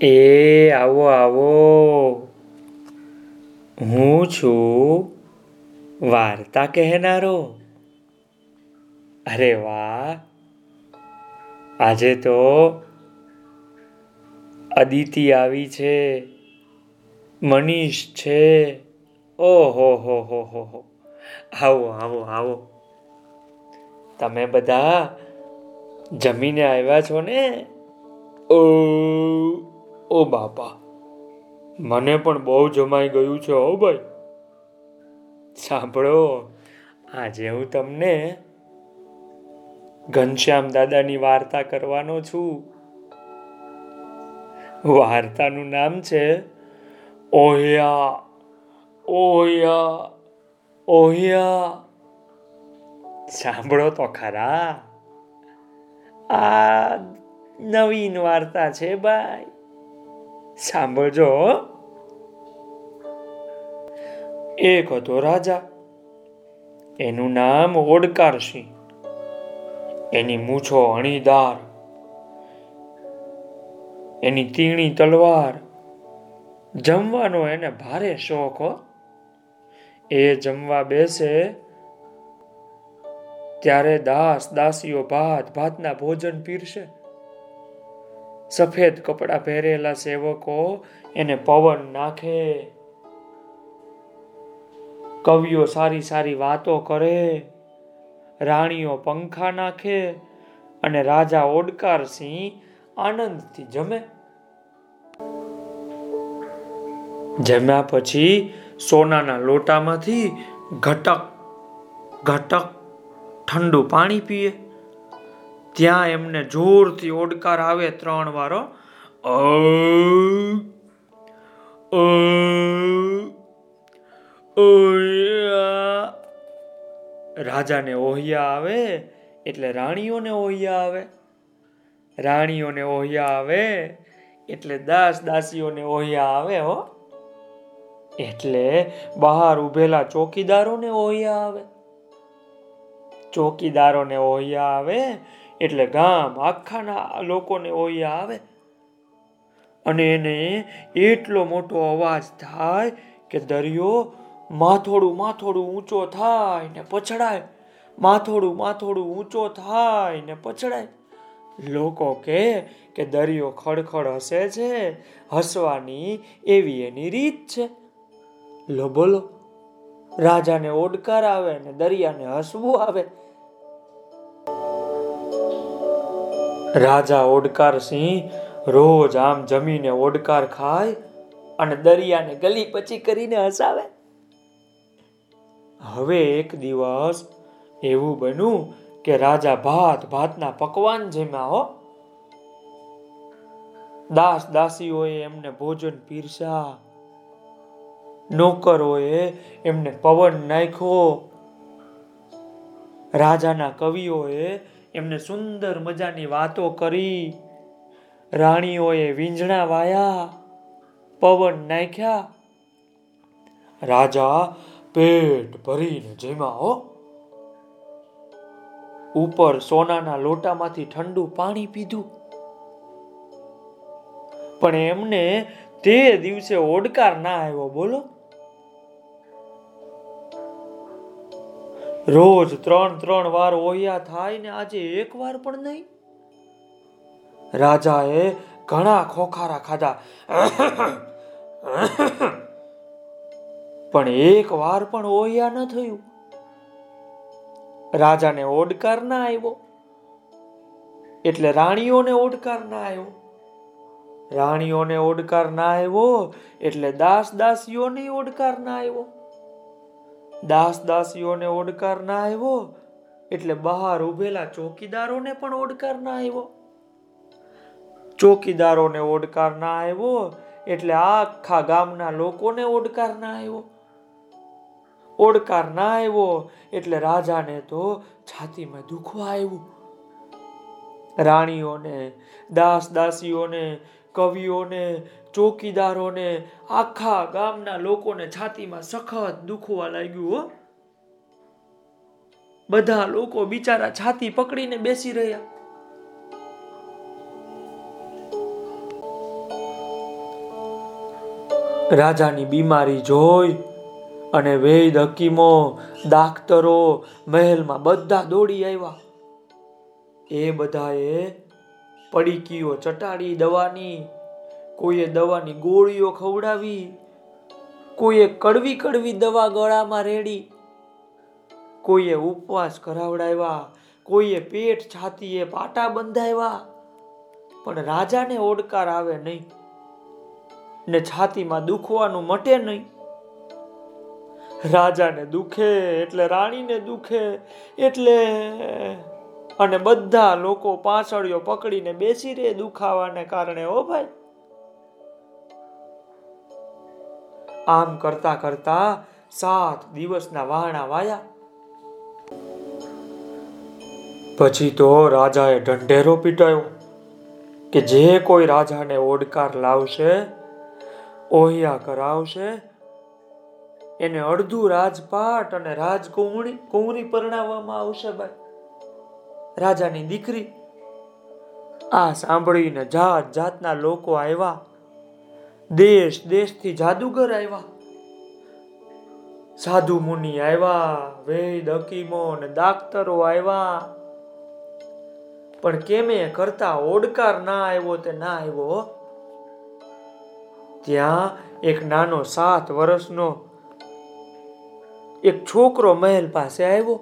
એ આવો આવો. હું છું વાર્તા કહેનારો. અરે વાહ. આજે તો અદિતિ આવી છે. મનીષ છે. ઓહો, હો હો હો હો. આવો આવો આવો. તમે બધા જમીને આવ્યા છો ને? ઓ. ઓ બાપા, મને પણ બહુ જમાઈ ગયું છે હો ભાઈ. સાંભળો, આજે હું તમને ઘનશ્યામ દાદાની વાર્તા કરવાનો છું. વાર્તાનું નામ છે, ઓહિયા ઓહિયા ઓહિયા. સાંભળો તો ખરા. આ નવીન વાર્તા છે ભાઈ. સાંભળજો એક હતો રાજા. એનું નામ ઓડકારસિંહ. એની મૂછો અણીદાર. એની તીણી તલવાર. જમવાનો એને ભારે શોખ એ જમવા બેસે. ત્યારે દાસ દાસીઓ ભાત, ભાતના ભોજન પીરશે. સફેદ કપડાં પહેરેલા સેવકો એને પવન નાખે. કવિઓ સારી સારી વાતો કરે. રાણીઓ પંખા નાખે અને રાજા ઓડકાર સિંહ આનંદથી જમે. જમ્યા પછી સોનાના લોટામાંથી ઘટક ઘટક ઠંડુ પાણી પીએ. ત્યાં એમને જોરથી ઓડકાર આવે ત્રણ વારો રાજાને ઓહિયા આવે, એટલે રાણીઓને ઓહિયા આવે. રાણીઓને ઓહિયા આવે, એટલે દાસ દાસીઓને ઓહિયા આવે, હો. એટલે બહાર ઉભેલા ચોકીદારોને ઓહિયા આવે. ચોકીદારોને ઓહિયા આવે એટલે ગામ આખાના લોકોને ઓયા આવે. અને એને એટલો મોટો અવાજ થાય કે દરિયો માથોડું માથોડું ઊંચો થાય ને પછડાય. માથોડું માથોડું ઊંચો થાય ને પછડાય. લોકો કે કે દરિયો ખડખડ હસે છે, હસવાની એવી એની રીત છે. લો બોલો, રાજાને ઓડકાર આવે ને દરિયાને હસવું આવે. રાજા ઓડકાર સિંહ રોજ આમ જમીને ઓડકાર ખાય અને દરિયાને ગલી પચી કરીને હસાવે. હવે એક દિવસ એવું બન્યું કે રાજા ભાત ભાતના પકવાન જેમાં હો. દાસ દાસીઓએ એમને ભોજન પીરસા નોકરોએ એમને પવન નાખ્યો. રાજાના કવિઓએ એમને સુંદર મજાની વાતો કરી. રાણીઓએ વીંઝણા વાયા, પવન નાખ્યા. રાજા પેટ ભરીને જેમાં, હો. ઉપર સોનાના લોટામાંથી ઠંડુ પાણી પીધું. પણ એમને તે દિવસે ઓડકાર ના આવ્યો, બોલો. રોજ ત્રણ ત્રણ વાર ઓયા થાય ને આજે એક વાર પણ નહીં? રાજાએ ઘણા ખોખારા ખાધા. પણ એક વાર પણ ઓયા ન થયું. રાજાને ઓડકાર ના આવ્યો. એટલે રાણીઓને ઓડકાર ના આવ્યો. રાણીઓને ઓડકાર ના આવ્યો એટલે દાસ દાસીઓને ઓડકાર ના આવ્યો. દાસ દાસીઓને ઓડકાર ના આવ્યો, એટલે બહાર ઉભેલા ચોકીદારોને પણ ઓડકાર ના આવ્યો. ચોકીદારોને ઓડકાર ના આવ્યો, એટલે આખા ગામના લોકોને ઓડકાર ના આવ્યો. ઓડકાર ના આવ્યો, એટલે રાજાને તો છાતીમાં દુખવા આવ્યું. રાણીઓને દાસ દાસીઓને કવિઓને ચોકીદારોને આખા ગામના લોકોને છાતીમાં સખત દુખવા લાગ્યું, હો. બધા લોકો બિચારા છાતી પકડીને બેસી રહ્યા. રાજાની બીમારી જોઈ અને વૈદ હકીમો દાક્તરો મહેલમાં બધા દોડી આવ્યા. એ બધાએ પડીકીઓ ચટાડી દવાની કોઈએ દવાની ગોળીઓ ખવડાવી, કોઈએ કડવી કડવી દવા ગળામાં રેડી, કોઈએ ઉપવાસ કરાવડાવ્યા, કોઈએ પેટ છાતીએ પાટા બંધાવ્યા, પણ રાજાને ઓડકાર આવે નહીં ને છાતીમાં દુખવાનું મટે નહીં. રાજાને દુખે એટલે રાણીને દુખે એટલે અને બધા લોકો પાછળીઓ પકડીને બેસી રહે દુખાવાને કારણે, ઓ ભાઈ આમ કરતા કરતા સાત દિવસના વાણા વાયા. પછી તો રાજાએ ઢંઢેરો પીટાયો કે જે કોઈ રાજાને ઓડકાર લાવશે, ઓહિયા કરાવશે, એને અડધું રાજપાટ અને રાજકુંવરી, કુંવરી પરણાવવામાં આવશે ભાઈ. રાજાની દીકરી આ સાંભળીને જાત જાતના લોકો આવ્યા. દેશ, દેશથી જાદુગર આવ્યા. સાધુ મુનિ આવ્યા, વેદ, હકીમો ને દાક્તરો આવ્યા. પણ કેમે કરતા ઓડકાર ના આવ્યો તે ના આવ્યો? ત્યાં એક નાનો સાત વર્ષનો એક છોકરો મહેલ પાસે આવ્યો.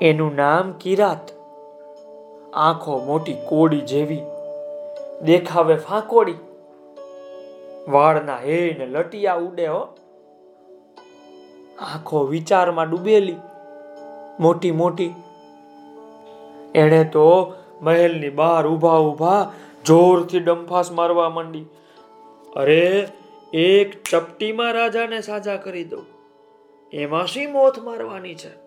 એનું નામ કિરાત. આંખો મોટી કોડી જેવી. દેખાવે ફાંકોડી. વાળના હે ને લટિયા ઉડે હો. આખો વિચારમાં ડૂબેલી, મોટી મોટી. એણે તો મહેલની બહાર ઊભા ઊભા જોરથી ડંફાસ મારવા માંડી. અરે, એક ચપટીમાં રાજાને સાજા કરી દઉં. એમાં શી મોથ મારવાની છે?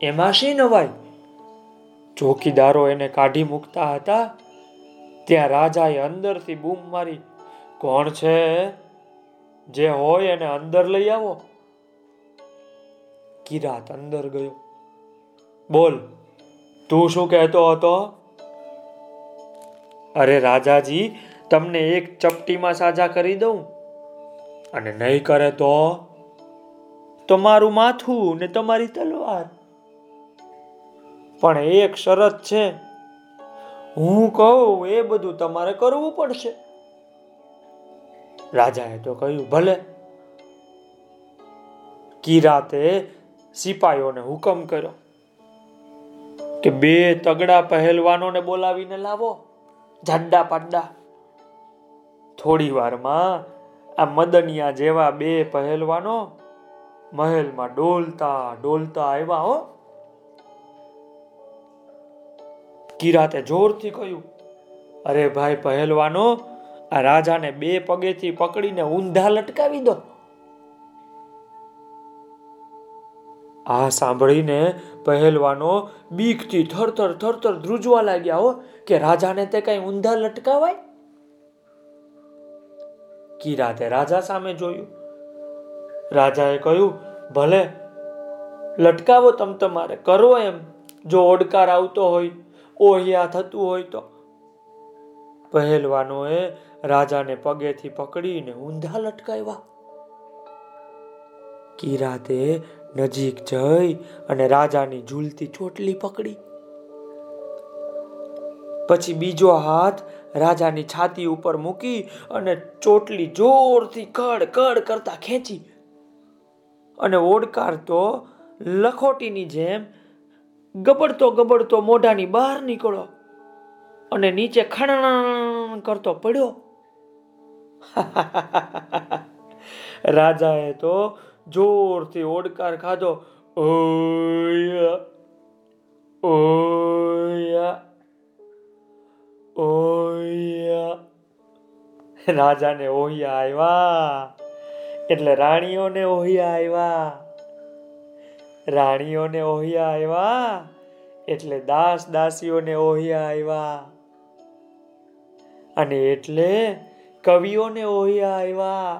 એમાં શી નવાઈ? ચોકીદારો એને કાઢી મૂકતા હતા. ત્યાં રાજાએ અંદરથી બૂમ મારી, કોણ છે? જે હોય એને અંદર લઈ આવો. કિરાત અંદર ગયો. બોલ, તું શું કહેતો હતો? અરે રાજાજી, તમને એક ચપટીમાં સાજા કરી દઉં. અને નહીં કરે તો? તમારું માથું ને તમારી તલવાર. પણ એક શરત છે. હું કહું, એ બધું તમારે કરવું પડશે. રાજાએ તો કહ્યું, ભલે. કિરાતે સિપાહીઓને હુકમ કર્યો કે બે તગડા પહેલવાનોને બોલાવીને લાવો જાડા પાડા થોડી વારમાં આ મદનિયા જેવા બે પહેલવાનો મહેલમાં ડોલતા ડોલતા આવ્યા, હો. કિરાતે જોરથી કહ્યું, અરે ભાઈ પહેલવાનો, આ રાજાને બે પગેથી પકડીને ઊંધા લટકાવી દો. આ સાંભળીને પહેલવાનો બીકથી થરથર થરથર ધ્રુજવા લાગ્યા હો, કે રાજાને તે કઈ ઊંધા લટકાવાય? કિરાતે રાજા સામે જોયું. રાજાએ કહ્યું, ભલે, લટકાવો તમ તમારે, કરો એમ, જો ઓડકાર આવતો હોય ઓહિયા થતું હોય તો. પહેલવાનોએ રાજાને પગેથી પકડીને ઊંધા લટકાવ્યા. કિરાતે નજીક જઈ અને રાજાની ઝૂલતી ચોટલી પકડી. પછી બીજો હાથ રાજાની છાતી ઉપર મૂકી અને ચોટલી જોરથી કડ કડ કરતા ખેંચી. અને ઓડકાર તો લખોટીની જેમ ગબડતો ગબડતો મોઢાની બહાર નીકળો અને નીચે ખણ કરતો પડ્યો. રાજાએ તો જોરથી ઓડકાર ખાધો. ઓય ઓય રાજાને ઓહિયા આવ્યા એટલે રાણીઓને ઓહિયા આવ્યા રાણીઓને ઓહિયા આવ્યા એટલે દાસ દાસીઓને ઓહિયા આવ્યા અને એટલે કવિઓને ઓહિયા આવ્યા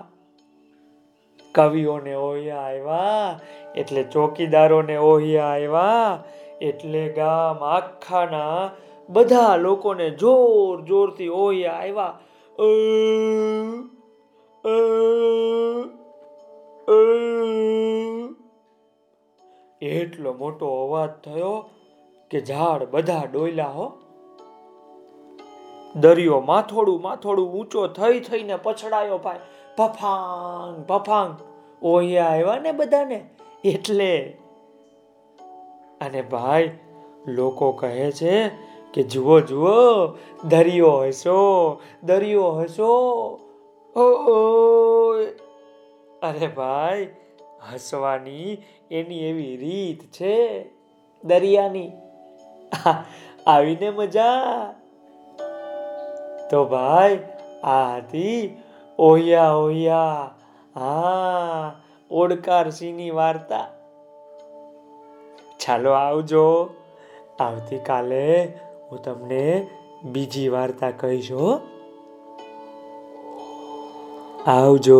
કવિઓને ઓહિયા આવ્યા એટલે ચોકીદારોને ઓહિયા આવ્યા એટલે ગામ આખાના બધા લોકોને જોર જોરથી ઓહિયા આવ્યા અ. એટલો મોટો અવાજ થયો કે ઝાડ બધા ડોયલા હો. દરિયો માથોડું માથોડું ઊંચો થઈ થઈને પછડાયો ભાઈ. પફાંગ પફાંગ ઓહિયા આવ્યા ને બધાને? એટલે. અને ભાઈ, લોકો કહે છે કે જુઓ જુઓ, દરિયો હસો દરિયો હસો ઓ અરે ભાઈ હસવાની એની એવી રીત છે દરિયાની. આવીને મજા. તો ભાઈ આ હતી ઓહિયા ઓહિયા. હા, ઓડકાર સિંહની વાર્તા. ચાલો આવજો. આવતીકાલે હું તમને બીજી વાર્તા કહીશ આવજો.